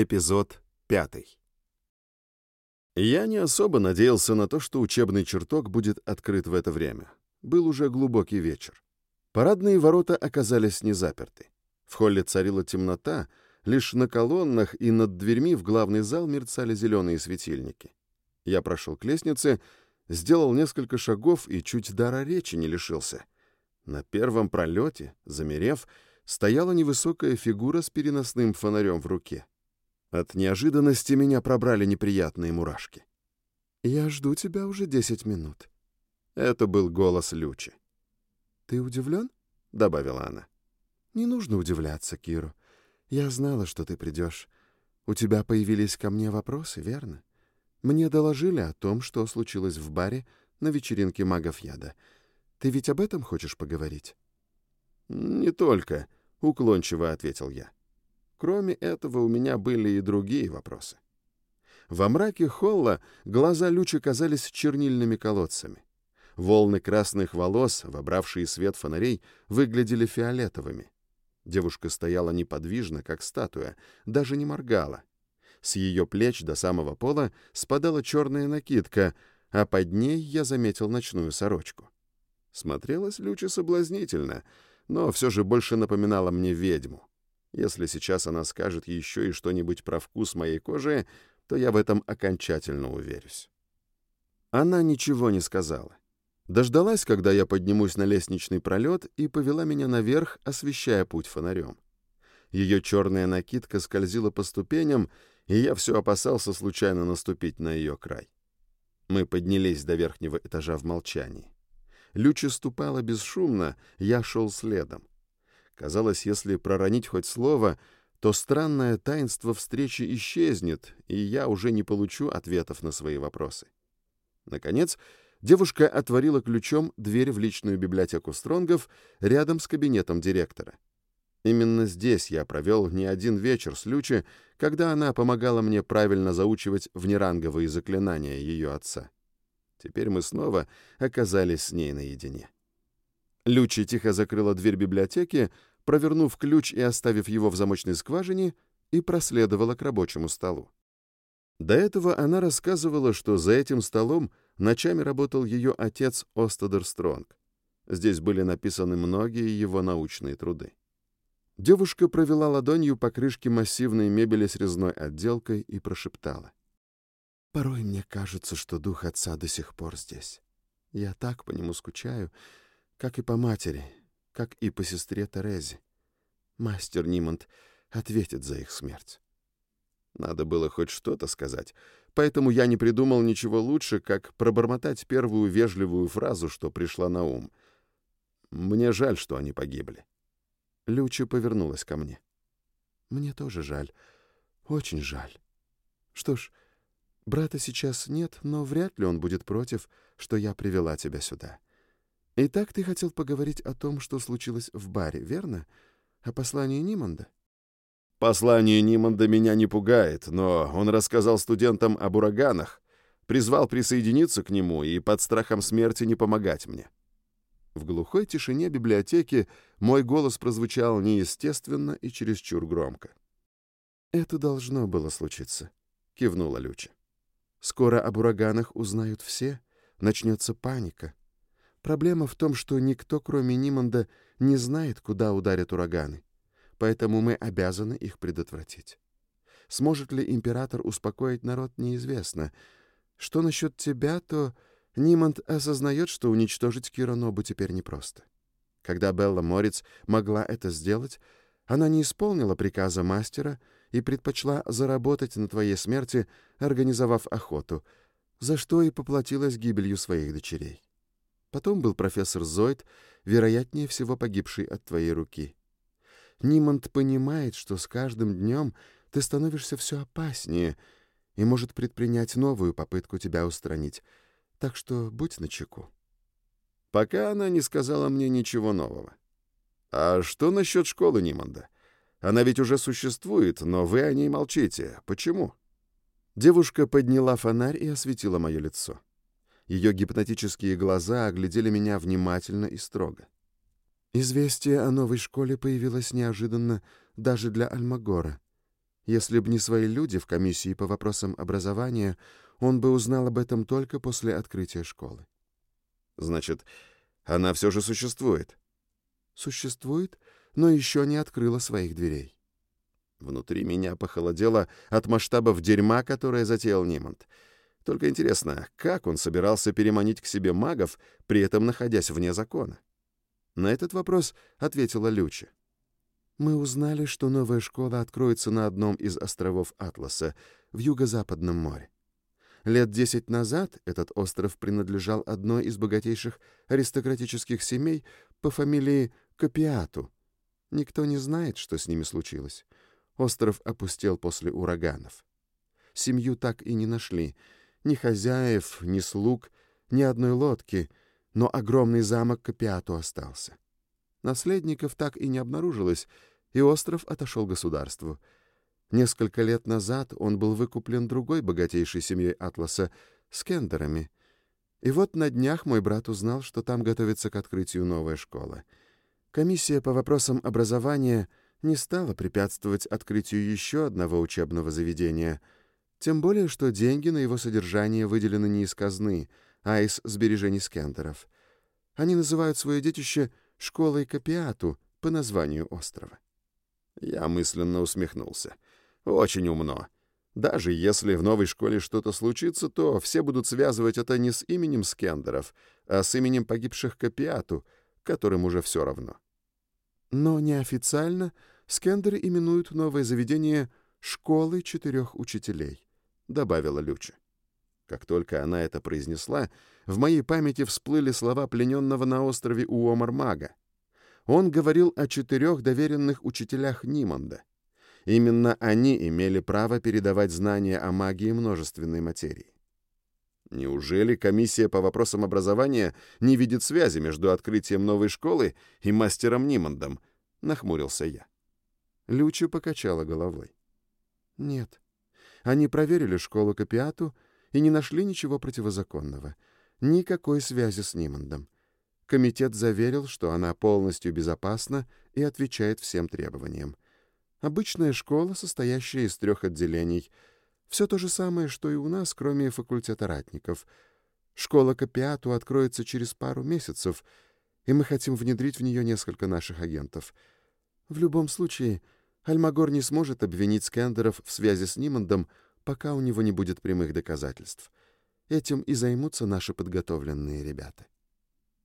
Эпизод пятый. Я не особо надеялся на то, что учебный чертог будет открыт в это время. Был уже глубокий вечер. Парадные ворота оказались не заперты. В холле царила темнота, лишь на колоннах и над дверьми в главный зал мерцали зеленые светильники. Я прошел к лестнице, сделал несколько шагов и чуть дара речи не лишился. На первом пролете, замерев, стояла невысокая фигура с переносным фонарем в руке. От неожиданности меня пробрали неприятные мурашки. «Я жду тебя уже десять минут». Это был голос Лючи. «Ты удивлен?» — добавила она. «Не нужно удивляться, Киру. Я знала, что ты придешь. У тебя появились ко мне вопросы, верно? Мне доложили о том, что случилось в баре на вечеринке магов яда. Ты ведь об этом хочешь поговорить?» «Не только», — уклончиво ответил я. Кроме этого, у меня были и другие вопросы. Во мраке холла глаза Лючи казались чернильными колодцами. Волны красных волос, вобравшие свет фонарей, выглядели фиолетовыми. Девушка стояла неподвижно, как статуя, даже не моргала. С ее плеч до самого пола спадала черная накидка, а под ней я заметил ночную сорочку. Смотрелась Люча соблазнительно, но все же больше напоминала мне ведьму. Если сейчас она скажет еще и что-нибудь про вкус моей кожи, то я в этом окончательно уверюсь. Она ничего не сказала. Дождалась, когда я поднимусь на лестничный пролет, и повела меня наверх, освещая путь фонарем. Ее черная накидка скользила по ступеням, и я все опасался случайно наступить на ее край. Мы поднялись до верхнего этажа в молчании. Люча ступала бесшумно, я шел следом. Казалось, если проронить хоть слово, то странное таинство встречи исчезнет, и я уже не получу ответов на свои вопросы. Наконец, девушка отворила ключом дверь в личную библиотеку Стронгов рядом с кабинетом директора. Именно здесь я провел не один вечер с Лючи, когда она помогала мне правильно заучивать внеранговые заклинания ее отца. Теперь мы снова оказались с ней наедине. Лючи тихо закрыла дверь библиотеки, провернув ключ и оставив его в замочной скважине, и проследовала к рабочему столу. До этого она рассказывала, что за этим столом ночами работал ее отец Остадер Стронг. Здесь были написаны многие его научные труды. Девушка провела ладонью по крышке массивной мебели с резной отделкой и прошептала. «Порой мне кажется, что дух отца до сих пор здесь. Я так по нему скучаю, как и по матери, как и по сестре Терезе. Мастер Нимонт ответит за их смерть. Надо было хоть что-то сказать, поэтому я не придумал ничего лучше, как пробормотать первую вежливую фразу, что пришла на ум. Мне жаль, что они погибли. Люча повернулась ко мне. Мне тоже жаль. Очень жаль. Что ж, брата сейчас нет, но вряд ли он будет против, что я привела тебя сюда. Итак, ты хотел поговорить о том, что случилось в баре, верно? О послании Ниманда? Послание Ниманда меня не пугает, но он рассказал студентам об ураганах, призвал присоединиться к нему и под страхом смерти не помогать мне. В глухой тишине библиотеки мой голос прозвучал неестественно и чересчур громко. «Это должно было случиться», — кивнула Люча. «Скоро об ураганах узнают все, начнется паника. Проблема в том, что никто, кроме Ниманда, не знает, куда ударят ураганы, поэтому мы обязаны их предотвратить. Сможет ли император успокоить народ, неизвестно. Что насчет тебя, то Ниманд осознает, что уничтожить Киронобу теперь непросто. Когда Белла Морец могла это сделать, она не исполнила приказа мастера и предпочла заработать на твоей смерти, организовав охоту, за что и поплатилась гибелью своих дочерей. Потом был профессор Зойд, вероятнее всего погибший от твоей руки. Нимонт понимает, что с каждым днем ты становишься все опаснее и может предпринять новую попытку тебя устранить. Так что будь начеку. Пока она не сказала мне ничего нового. А что насчет школы Нимонда? Она ведь уже существует, но вы о ней молчите. Почему? Девушка подняла фонарь и осветила мое лицо. Ее гипнотические глаза оглядели меня внимательно и строго. Известие о новой школе появилось неожиданно даже для Альмагора. Если б не свои люди в комиссии по вопросам образования, он бы узнал об этом только после открытия школы. Значит, она все же существует? Существует, но еще не открыла своих дверей. Внутри меня похолодело от масштабов дерьма, которое затеял Нимонт. Только интересно, как он собирался переманить к себе магов, при этом находясь вне закона? На этот вопрос ответила Люча. Мы узнали, что новая школа откроется на одном из островов Атласа, в юго-западном море. Лет десять назад этот остров принадлежал одной из богатейших аристократических семей по фамилии Копиату. Никто не знает, что с ними случилось. Остров опустел после ураганов. Семью так и не нашли. Ни хозяев, ни слуг, ни одной лодки, но огромный замок Копиату остался. Наследников так и не обнаружилось, и остров отошел государству — Несколько лет назад он был выкуплен другой богатейшей семьей Атласа — Скендерами. И вот на днях мой брат узнал, что там готовится к открытию новая школа. Комиссия по вопросам образования не стала препятствовать открытию еще одного учебного заведения, тем более что деньги на его содержание выделены не из казны, а из сбережений Скендеров. Они называют свое детище «школой Копиату» по названию острова. Я мысленно усмехнулся. — очень умно. Даже если в новой школе что-то случится, то все будут связывать это не с именем Скендеров, а с именем погибших Копиату, которым уже все равно. Но неофициально Скендеры именуют новое заведение «школой четырех учителей», — добавила Люча. Как только она это произнесла, в моей памяти всплыли слова плененного на острове Уомар-мага. Он говорил о четырех доверенных учителях Нимонда. Именно они имели право передавать знания о магии множественной материи. Неужели комиссия по вопросам образования не видит связи между открытием новой школы и мастером Нимандом? Нахмурился я. Люча покачала головой. Нет. Они проверили школу Копиату и не нашли ничего противозаконного. Никакой связи с Нимандом. Комитет заверил, что она полностью безопасна и отвечает всем требованиям. Обычная школа, состоящая из трех отделений. Все то же самое, что и у нас, кроме факультета ратников. Школа Копиату откроется через пару месяцев, и мы хотим внедрить в нее несколько наших агентов. В любом случае, Альмагор не сможет обвинить Скендеров в связи с Нимандом, пока у него не будет прямых доказательств. Этим и займутся наши подготовленные ребята.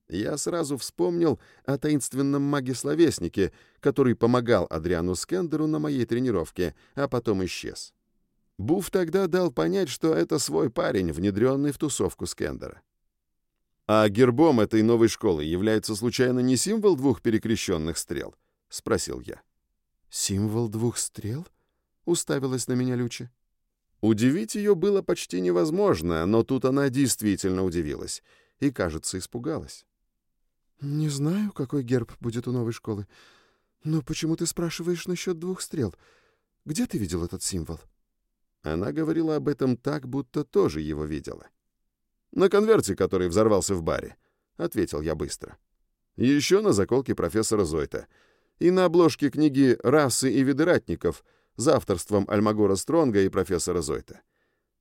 Я сразу вспомнил о таинственном маге-словеснике, который помогал Адриану Скендеру на моей тренировке, а потом исчез. Буф тогда дал понять, что это свой парень, внедренный в тусовку Скендера. «А гербом этой новой школы является случайно не символ двух перекрещенных стрел?» — спросил я. «Символ двух стрел?» — уставилась на меня Люча. Удивить ее было почти невозможно, но тут она действительно удивилась и, кажется, испугалась. «Не знаю, какой герб будет у новой школы. Но почему ты спрашиваешь насчет двух стрел? Где ты видел этот символ?» Она говорила об этом так, будто тоже его видела. «На конверте, который взорвался в баре», — ответил я быстро. «Еще на заколке профессора Зойта. И на обложке книги «Расы и виды ратников» с авторством Альмагора Стронга и профессора Зойта.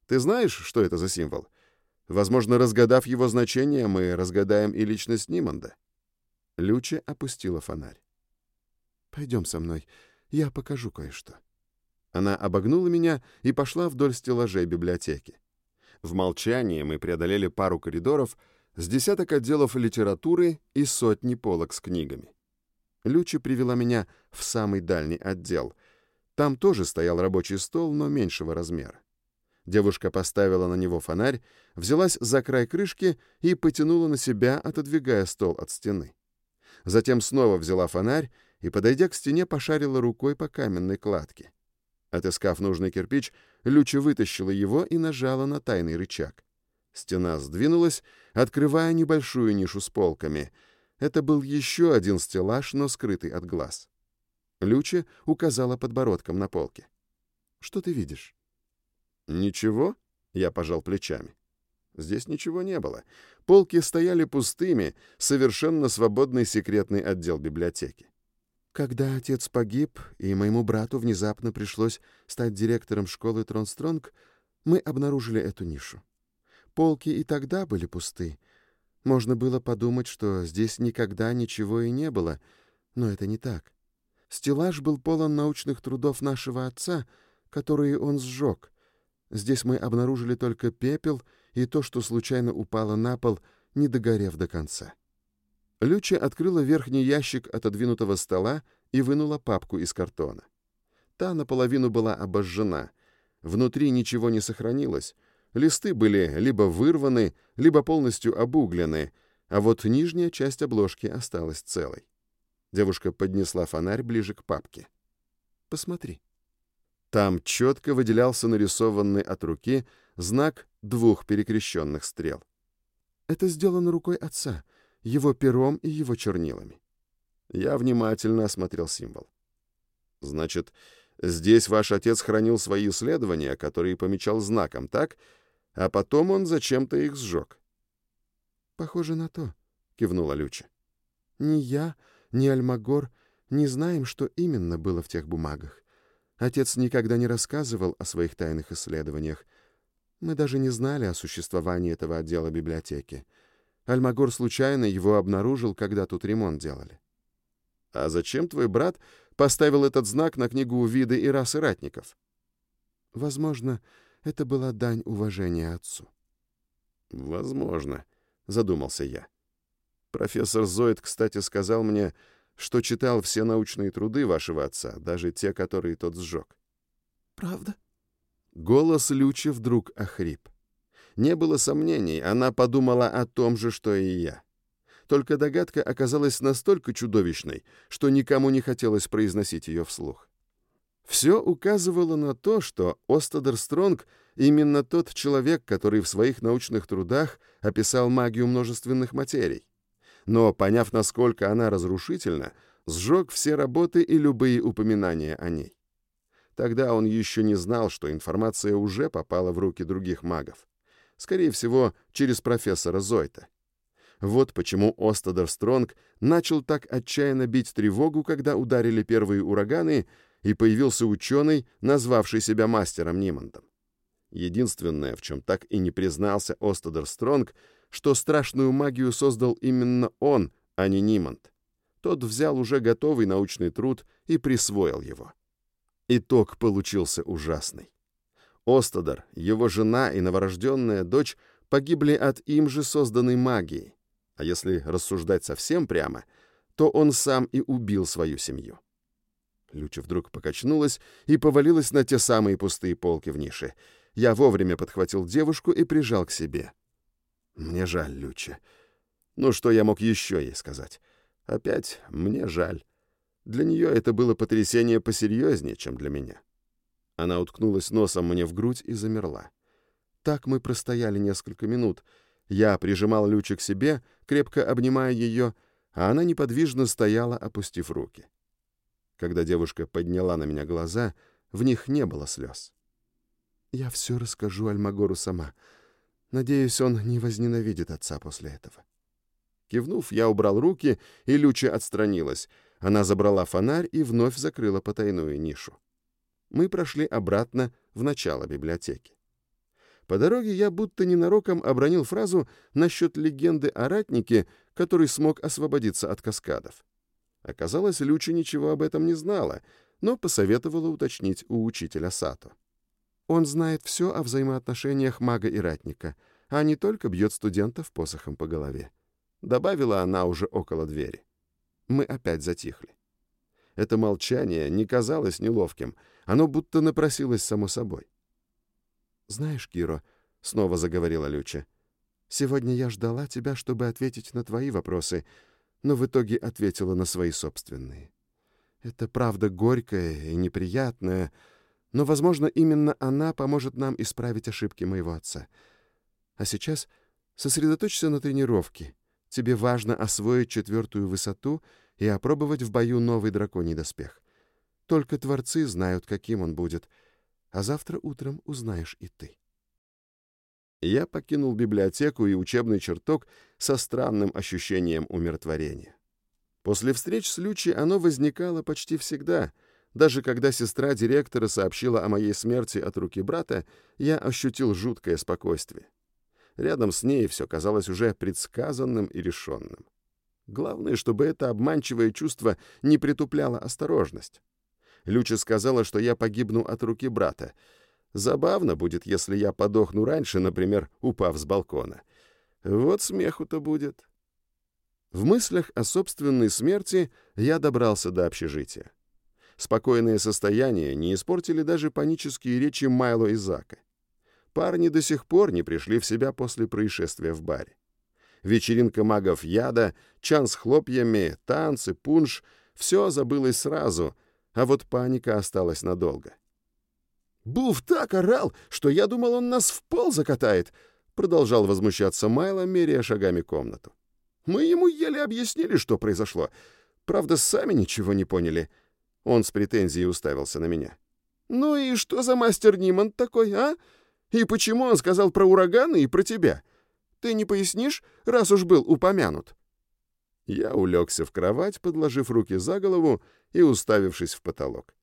Ты знаешь, что это за символ? Возможно, разгадав его значение, мы разгадаем и личность Ниманда». Люча опустила фонарь. «Пойдем со мной, я покажу кое-что». Она обогнула меня и пошла вдоль стеллажей библиотеки. В молчании мы преодолели пару коридоров с десяток отделов литературы и сотни полок с книгами. Люча привела меня в самый дальний отдел. Там тоже стоял рабочий стол, но меньшего размера. Девушка поставила на него фонарь, взялась за край крышки и потянула на себя, отодвигая стол от стены. Затем снова взяла фонарь и, подойдя к стене, пошарила рукой по каменной кладке. Отыскав нужный кирпич, Люча вытащила его и нажала на тайный рычаг. Стена сдвинулась, открывая небольшую нишу с полками. Это был еще один стеллаж, но скрытый от глаз. Люча указала подбородком на полке. «Что ты видишь?» «Ничего?» — я пожал плечами. Здесь ничего не было. Полки стояли пустыми, совершенно свободный секретный отдел библиотеки. Когда отец погиб, и моему брату внезапно пришлось стать директором школы Тронстронг, мы обнаружили эту нишу. Полки и тогда были пусты. Можно было подумать, что здесь никогда ничего и не было, но это не так. Стеллаж был полон научных трудов нашего отца, которые он сжег. Здесь мы обнаружили только пепел и то, что случайно упало на пол, не догорев до конца. Люча открыла верхний ящик отодвинутого стола и вынула папку из картона. Та наполовину была обожжена. Внутри ничего не сохранилось. Листы были либо вырваны, либо полностью обуглены, а вот нижняя часть обложки осталась целой. Девушка поднесла фонарь ближе к папке. «Посмотри». Там четко выделялся нарисованный от руки знак двух перекрещенных стрел. «Это сделано рукой отца», его пером и его чернилами. Я внимательно осмотрел символ. Значит, здесь ваш отец хранил свои исследования, которые помечал знаком, так? А потом он зачем-то их сжег. Похоже на то, кивнула Люча. Ни я, ни Альмагор не знаем, что именно было в тех бумагах. Отец никогда не рассказывал о своих тайных исследованиях. Мы даже не знали о существовании этого отдела библиотеки. Альмагор случайно его обнаружил, когда тут ремонт делали. А зачем твой брат поставил этот знак на книгу виды и расы ратников? Возможно, это была дань уважения отцу. Возможно, задумался я. Профессор Зоид, кстати, сказал мне, что читал все научные труды вашего отца, даже те, которые тот сжег. Правда? Голос Лючи вдруг охрип. Не было сомнений, она подумала о том же, что и я. Только догадка оказалась настолько чудовищной, что никому не хотелось произносить ее вслух. Все указывало на то, что Остадер Стронг именно тот человек, который в своих научных трудах описал магию множественных материй. Но, поняв, насколько она разрушительна, сжег все работы и любые упоминания о ней. Тогда он еще не знал, что информация уже попала в руки других магов скорее всего, через профессора Зойта. Вот почему Остадер Стронг начал так отчаянно бить тревогу, когда ударили первые ураганы, и появился ученый, назвавший себя мастером Нимандом. Единственное, в чем так и не признался Остадер Стронг, что страшную магию создал именно он, а не Ниманд. Тот взял уже готовый научный труд и присвоил его. Итог получился ужасный. Остадар, его жена и новорожденная дочь погибли от им же созданной магии. А если рассуждать совсем прямо, то он сам и убил свою семью. Люча вдруг покачнулась и повалилась на те самые пустые полки в нише. Я вовремя подхватил девушку и прижал к себе. «Мне жаль, Люча. Ну, что я мог еще ей сказать? Опять мне жаль. Для нее это было потрясение посерьезнее, чем для меня». Она уткнулась носом мне в грудь и замерла. Так мы простояли несколько минут. Я прижимал Люча к себе, крепко обнимая ее, а она неподвижно стояла, опустив руки. Когда девушка подняла на меня глаза, в них не было слез. «Я все расскажу Альмагору сама. Надеюсь, он не возненавидит отца после этого». Кивнув, я убрал руки, и Люча отстранилась. Она забрала фонарь и вновь закрыла потайную нишу мы прошли обратно в начало библиотеки. По дороге я будто ненароком обронил фразу насчет легенды о ратнике, который смог освободиться от каскадов. Оказалось, Люча ничего об этом не знала, но посоветовала уточнить у учителя Сато. Он знает все о взаимоотношениях мага и ратника, а не только бьет студентов посохом по голове. Добавила она уже около двери. Мы опять затихли. Это молчание не казалось неловким — оно будто напросилось само собой. «Знаешь, Киро», — снова заговорила Люча, — «сегодня я ждала тебя, чтобы ответить на твои вопросы, но в итоге ответила на свои собственные. Это правда горькая и неприятная, но, возможно, именно она поможет нам исправить ошибки моего отца. А сейчас сосредоточься на тренировке. Тебе важно освоить четвертую высоту и опробовать в бою новый драконий доспех. Только творцы знают, каким он будет, а завтра утром узнаешь и ты. Я покинул библиотеку и учебный чертог со странным ощущением умиротворения. После встреч с Лючи оно возникало почти всегда. Даже когда сестра директора сообщила о моей смерти от руки брата, я ощутил жуткое спокойствие. Рядом с ней все казалось уже предсказанным и решенным. Главное, чтобы это обманчивое чувство не притупляло осторожность. Люча сказала, что я погибну от руки брата. Забавно будет, если я подохну раньше, например, упав с балкона. Вот смеху-то будет. В мыслях о собственной смерти я добрался до общежития. Спокойное состояние не испортили даже панические речи Майло и Зака. Парни до сих пор не пришли в себя после происшествия в баре. Вечеринка магов яда, чан с хлопьями, танцы, пунш — все забылось сразу, а вот паника осталась надолго. «Буф так орал, что я думал, он нас в пол закатает», — продолжал возмущаться Майло, меряя шагами комнату. «Мы ему еле объяснили, что произошло. Правда, сами ничего не поняли». Он с претензией уставился на меня. «Ну и что за мастер Ниман такой, а? И почему он сказал про ураганы и про тебя? Ты не пояснишь, раз уж был упомянут?» Я улегся в кровать, подложив руки за голову и уставившись в потолок.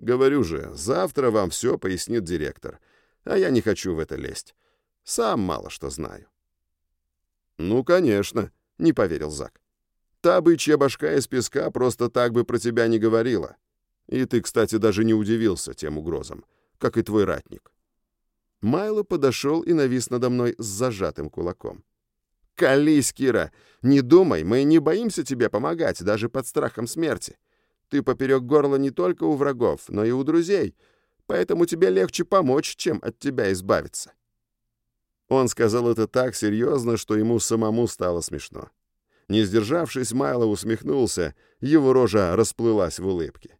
«Говорю же, завтра вам все пояснит директор, а я не хочу в это лезть. Сам мало что знаю». «Ну, конечно», — не поверил Зак. «Та бычья башка из песка просто так бы про тебя не говорила. И ты, кстати, даже не удивился тем угрозам, как и твой ратник». Майло подошел и навис надо мной с зажатым кулаком. «Колись, Кира! Не думай, мы не боимся тебе помогать, даже под страхом смерти. Ты поперек горла не только у врагов, но и у друзей, поэтому тебе легче помочь, чем от тебя избавиться». Он сказал это так серьезно, что ему самому стало смешно. Не сдержавшись, Майло усмехнулся, его рожа расплылась в улыбке.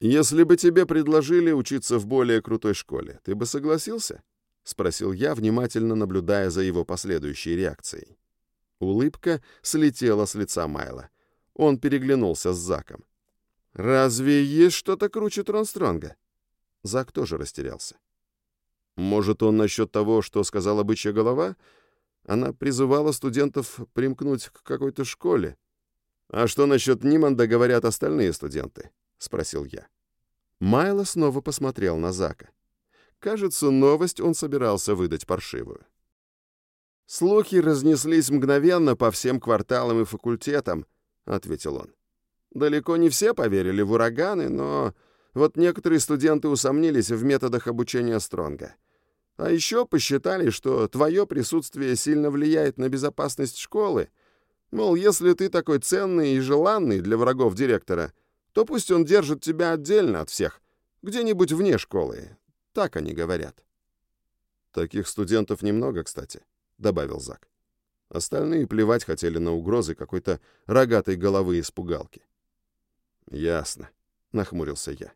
«Если бы тебе предложили учиться в более крутой школе, ты бы согласился?» — спросил я, внимательно наблюдая за его последующей реакцией. Улыбка слетела с лица Майла. Он переглянулся с Заком. «Разве есть что-то круче Тронстронга?» Зак тоже растерялся. «Может, он насчет того, что сказала бычья голова? Она призывала студентов примкнуть к какой-то школе. А что насчет Ниманда говорят остальные студенты?» — спросил я. Майло снова посмотрел на Зака. Кажется, новость он собирался выдать паршивую. «Слухи разнеслись мгновенно по всем кварталам и факультетам», — ответил он. «Далеко не все поверили в ураганы, но вот некоторые студенты усомнились в методах обучения Стронга. А еще посчитали, что твое присутствие сильно влияет на безопасность школы. Мол, если ты такой ценный и желанный для врагов директора, то пусть он держит тебя отдельно от всех, где-нибудь вне школы. Так они говорят. Таких студентов немного, кстати, добавил Зак. Остальные плевать хотели на угрозы какой-то рогатой головы испугалки. Ясно, нахмурился я.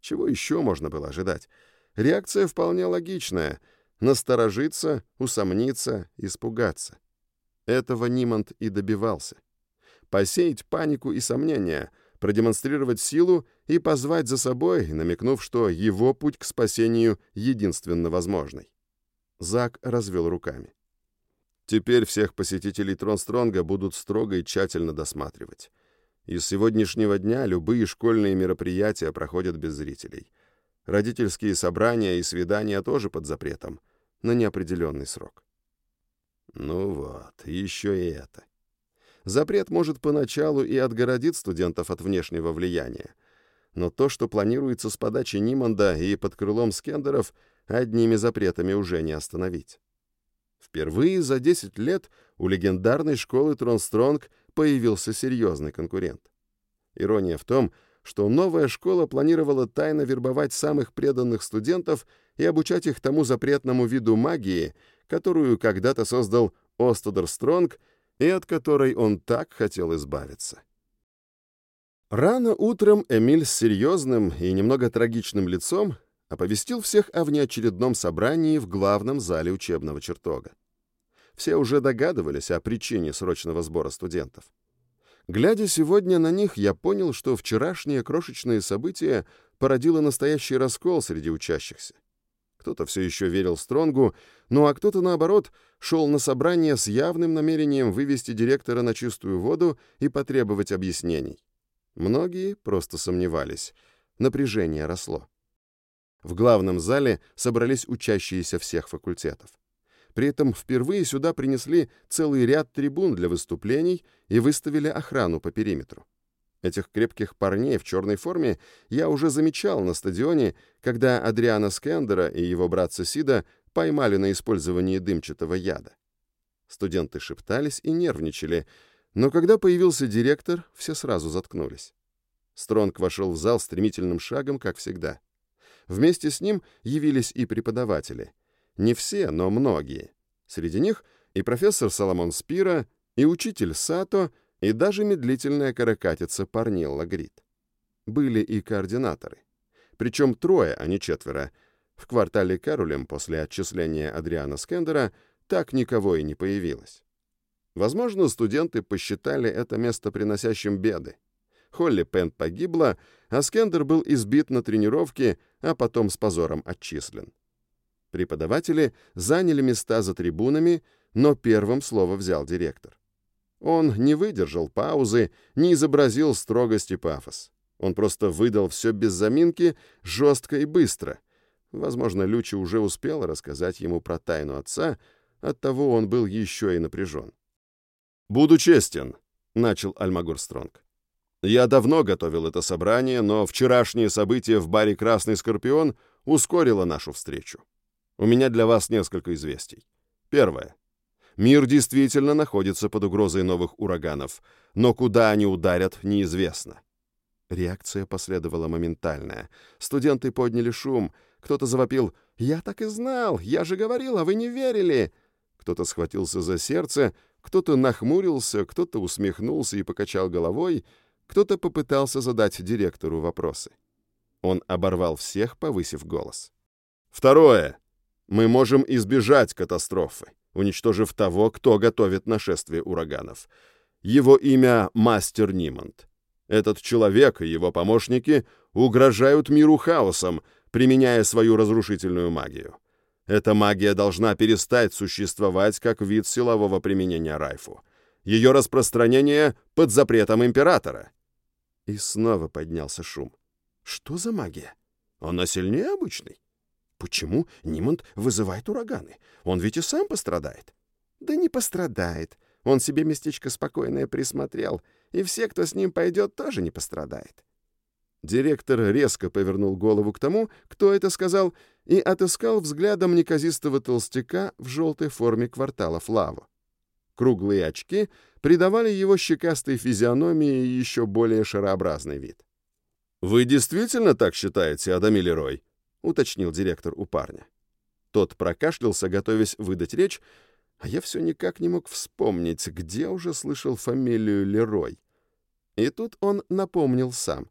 Чего еще можно было ожидать? Реакция вполне логичная. Насторожиться, усомниться, испугаться. Этого Нимонт и добивался. Посеять панику и сомнения — продемонстрировать силу и позвать за собой, намекнув, что его путь к спасению единственно возможный. Зак развел руками. Теперь всех посетителей Тронстронга будут строго и тщательно досматривать. И с сегодняшнего дня любые школьные мероприятия проходят без зрителей. Родительские собрания и свидания тоже под запретом, на неопределенный срок. Ну вот, еще и это. Запрет может поначалу и отгородить студентов от внешнего влияния. Но то, что планируется с подачи Ниманда и под крылом скендеров, одними запретами уже не остановить. Впервые за 10 лет у легендарной школы Тронстронг появился серьезный конкурент. Ирония в том, что новая школа планировала тайно вербовать самых преданных студентов и обучать их тому запретному виду магии, которую когда-то создал Остадер Стронг и от которой он так хотел избавиться. Рано утром Эмиль с серьезным и немного трагичным лицом оповестил всех о внеочередном собрании в главном зале учебного чертога. Все уже догадывались о причине срочного сбора студентов. Глядя сегодня на них, я понял, что вчерашнее крошечное событие породило настоящий раскол среди учащихся. Кто-то все еще верил Стронгу, ну а кто-то, наоборот, шел на собрание с явным намерением вывести директора на чистую воду и потребовать объяснений. Многие просто сомневались. Напряжение росло. В главном зале собрались учащиеся всех факультетов. При этом впервые сюда принесли целый ряд трибун для выступлений и выставили охрану по периметру. Этих крепких парней в черной форме я уже замечал на стадионе, когда Адриана Скендера и его братца Сида поймали на использовании дымчатого яда. Студенты шептались и нервничали, но когда появился директор, все сразу заткнулись. Стронг вошел в зал стремительным шагом, как всегда. Вместе с ним явились и преподаватели. Не все, но многие. Среди них и профессор Соломон Спира, и учитель Сато, и даже медлительная каракатица Парнилла Грит. Были и координаторы. Причем трое, а не четверо — в квартале Карулем после отчисления Адриана Скендера так никого и не появилось. Возможно, студенты посчитали это место приносящим беды. Холли Пен погибла, а Скендер был избит на тренировке, а потом с позором отчислен. Преподаватели заняли места за трибунами, но первым слово взял директор. Он не выдержал паузы, не изобразил строгость и пафос. Он просто выдал все без заминки, жестко и быстро — Возможно, Лючи уже успел рассказать ему про тайну отца, оттого он был еще и напряжен. «Буду честен», — начал Альмагор Стронг. «Я давно готовил это собрание, но вчерашнее событие в баре «Красный Скорпион» ускорило нашу встречу. У меня для вас несколько известий. Первое. Мир действительно находится под угрозой новых ураганов, но куда они ударят, неизвестно. Реакция последовала моментальная. Студенты подняли шум — кто-то завопил «Я так и знал! Я же говорил, а вы не верили!» Кто-то схватился за сердце, кто-то нахмурился, кто-то усмехнулся и покачал головой, кто-то попытался задать директору вопросы. Он оборвал всех, повысив голос. «Второе. Мы можем избежать катастрофы, уничтожив того, кто готовит нашествие ураганов. Его имя — Мастер Нимонт. Этот человек и его помощники угрожают миру хаосом, применяя свою разрушительную магию. Эта магия должна перестать существовать как вид силового применения Райфу. Ее распространение под запретом императора. И снова поднялся шум. Что за магия? Она сильнее обычной? Почему Нимонт вызывает ураганы? Он ведь и сам пострадает. Да не пострадает. Он себе местечко спокойное присмотрел, и все, кто с ним пойдет, тоже не пострадает. Директор резко повернул голову к тому, кто это сказал, и отыскал взглядом неказистого толстяка в желтой форме квартала Флаву. Круглые очки придавали его щекастой физиономии еще более шарообразный вид. «Вы действительно так считаете, Адамиль Рой?» — уточнил директор у парня. Тот прокашлялся, готовясь выдать речь, а я все никак не мог вспомнить, где уже слышал фамилию Лерой. И тут он напомнил сам.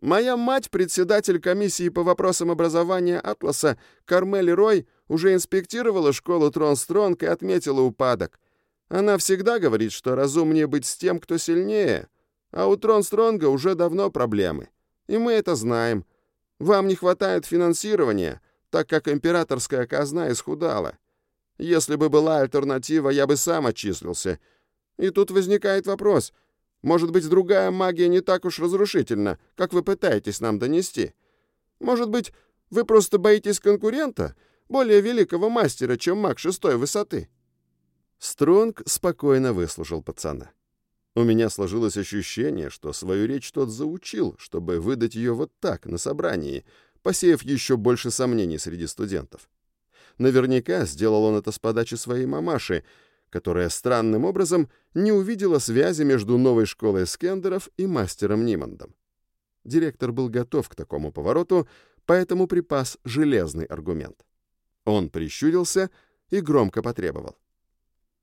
Моя мать, председатель комиссии по вопросам образования Атласа, Кармель Рой, уже инспектировала школу Тронстронг и отметила упадок. Она всегда говорит, что разумнее быть с тем, кто сильнее. А у Тронстронга уже давно проблемы. И мы это знаем. Вам не хватает финансирования, так как императорская казна исхудала. Если бы была альтернатива, я бы сам отчислился. И тут возникает вопрос — может быть, другая магия не так уж разрушительна, как вы пытаетесь нам донести. Может быть, вы просто боитесь конкурента, более великого мастера, чем маг шестой высоты?» Стронг спокойно выслушал пацана. У меня сложилось ощущение, что свою речь тот заучил, чтобы выдать ее вот так, на собрании, посеяв еще больше сомнений среди студентов. Наверняка сделал он это с подачи своей мамаши, которая странным образом не увидела связи между новой школой скендеров и мастером Нимандом. Директор был готов к такому повороту, поэтому припас железный аргумент. Он прищурился и громко потребовал.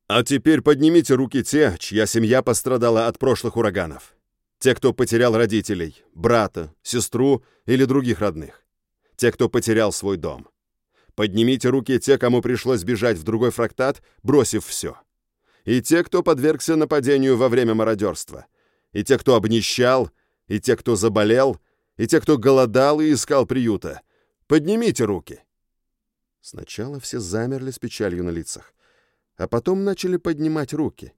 «А теперь поднимите руки те, чья семья пострадала от прошлых ураганов. Те, кто потерял родителей, брата, сестру или других родных. Те, кто потерял свой дом. Поднимите руки те, кому пришлось бежать в другой фрактат, бросив все. И те, кто подвергся нападению во время мародерства. И те, кто обнищал, и те, кто заболел, и те, кто голодал и искал приюта. Поднимите руки. Сначала все замерли с печалью на лицах. А потом начали поднимать руки.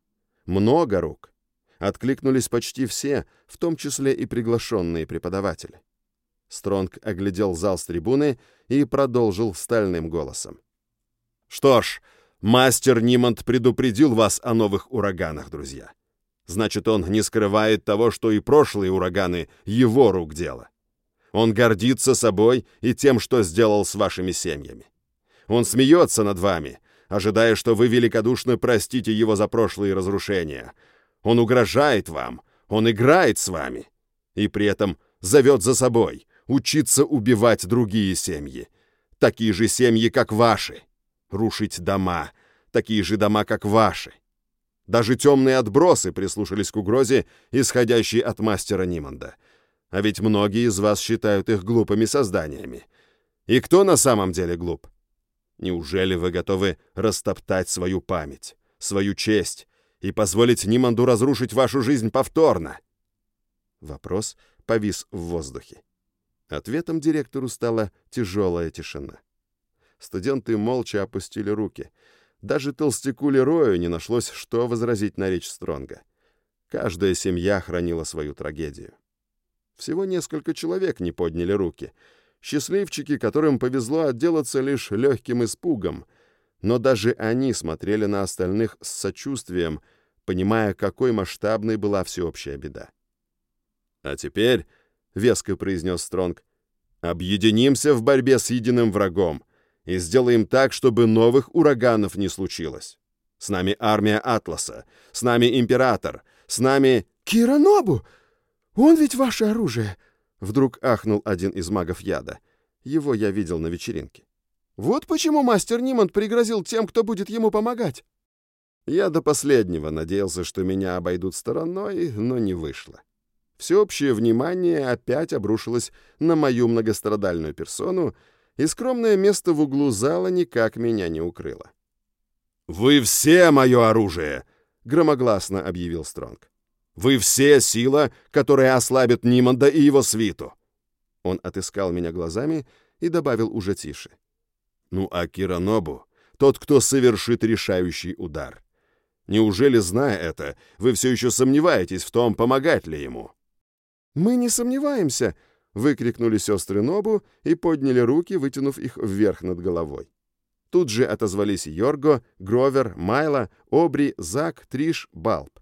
Много рук. Откликнулись почти все, в том числе и приглашенные преподаватели. Стронг оглядел зал с трибуны и продолжил стальным голосом. «Что ж, мастер Нимонт предупредил вас о новых ураганах, друзья. Значит, он не скрывает того, что и прошлые ураганы — его рук дело. Он гордится собой и тем, что сделал с вашими семьями. Он смеется над вами, ожидая, что вы великодушно простите его за прошлые разрушения. Он угрожает вам, он играет с вами. И при этом зовет за собой учиться убивать другие семьи. Такие же семьи, как ваши. Рушить дома, такие же дома, как ваши. Даже темные отбросы прислушались к угрозе, исходящей от мастера Ниманда. А ведь многие из вас считают их глупыми созданиями. И кто на самом деле глуп? Неужели вы готовы растоптать свою память, свою честь и позволить Ниманду разрушить вашу жизнь повторно? Вопрос повис в воздухе. Ответом директору стала тяжелая тишина. Студенты молча опустили руки. Даже толстяку Лерою не нашлось, что возразить на речь Стронга. Каждая семья хранила свою трагедию. Всего несколько человек не подняли руки — Счастливчики, которым повезло отделаться лишь легким испугом, но даже они смотрели на остальных с сочувствием, понимая, какой масштабной была всеобщая беда. «А теперь», — веско произнес Стронг, — «объединимся в борьбе с единым врагом и сделаем так, чтобы новых ураганов не случилось. С нами армия Атласа, с нами Император, с нами...» «Киранобу! Он ведь ваше оружие!» Вдруг ахнул один из магов яда. Его я видел на вечеринке. «Вот почему мастер Нимонт пригрозил тем, кто будет ему помогать!» Я до последнего надеялся, что меня обойдут стороной, но не вышло. Всеобщее внимание опять обрушилось на мою многострадальную персону, и скромное место в углу зала никак меня не укрыло. «Вы все мое оружие!» — громогласно объявил Стронг. Вы все сила, которая ослабит Ниманда и его свиту!» Он отыскал меня глазами и добавил уже тише. «Ну а Киранобу — тот, кто совершит решающий удар. Неужели, зная это, вы все еще сомневаетесь в том, помогать ли ему?» «Мы не сомневаемся!» — выкрикнули сестры Нобу и подняли руки, вытянув их вверх над головой. Тут же отозвались Йорго, Гровер, Майла, Обри, Зак, Триш, Балб.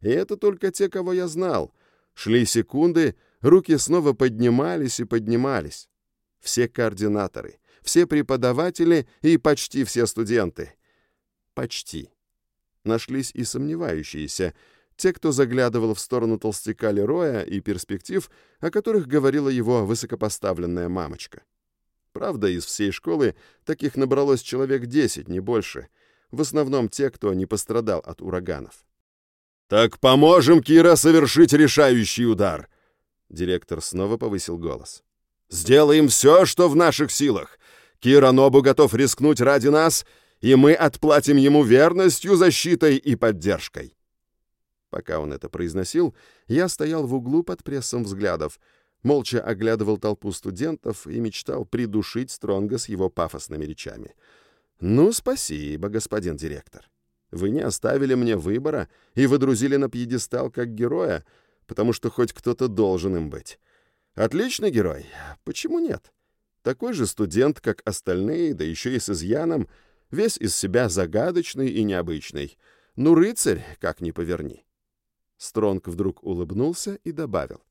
И это только те, кого я знал. Шли секунды, руки снова поднимались и поднимались. Все координаторы, все преподаватели и почти все студенты. Почти. Нашлись и сомневающиеся, те, кто заглядывал в сторону толстяка Лероя и перспектив, о которых говорила его высокопоставленная мамочка. Правда, из всей школы таких набралось человек десять, не больше. В основном те, кто не пострадал от ураганов. «Так поможем Кира совершить решающий удар!» Директор снова повысил голос. «Сделаем все, что в наших силах. Кира Нобу готов рискнуть ради нас, и мы отплатим ему верностью, защитой и поддержкой». Пока он это произносил, я стоял в углу под прессом взглядов, молча оглядывал толпу студентов и мечтал придушить Стронга с его пафосными речами. «Ну, спасибо, господин директор». Вы не оставили мне выбора и выдрузили на пьедестал как героя, потому что хоть кто-то должен им быть. Отличный герой. Почему нет? Такой же студент, как остальные, да еще и с изъяном, весь из себя загадочный и необычный. Ну, рыцарь, как ни поверни. Стронг вдруг улыбнулся и добавил.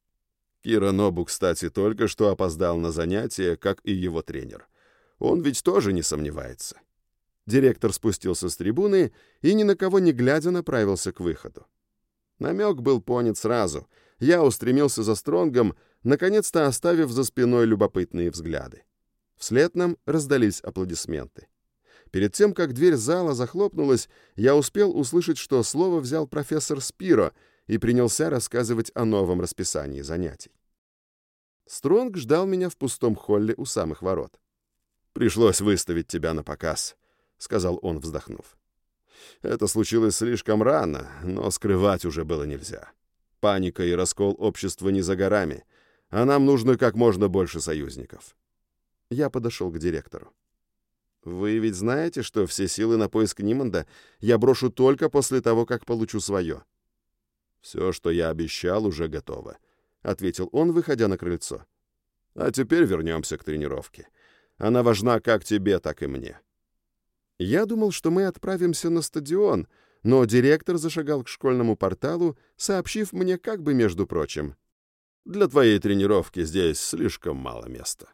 Кира Нобу, кстати, только что опоздал на занятие, как и его тренер. Он ведь тоже не сомневается. Директор спустился с трибуны и, ни на кого не глядя, направился к выходу. Намек был понят сразу. Я устремился за Стронгом, наконец-то оставив за спиной любопытные взгляды. Вслед нам раздались аплодисменты. Перед тем, как дверь зала захлопнулась, я успел услышать, что слово взял профессор Спиро и принялся рассказывать о новом расписании занятий. Стронг ждал меня в пустом холле у самых ворот. «Пришлось выставить тебя на показ», — сказал он, вздохнув. «Это случилось слишком рано, но скрывать уже было нельзя. Паника и раскол общества не за горами, а нам нужно как можно больше союзников». Я подошел к директору. Вы ведь знаете, что все силы на поиск Ниманда я брошу только после того, как получу свое. Все, что я обещал, уже готово, — ответил он, выходя на крыльцо. А теперь вернемся к тренировке. Она важна как тебе, так и мне. Я думал, что мы отправимся на стадион, но директор зашагал к школьному порталу, сообщив мне как бы между прочим. Для твоей тренировки здесь слишком мало места.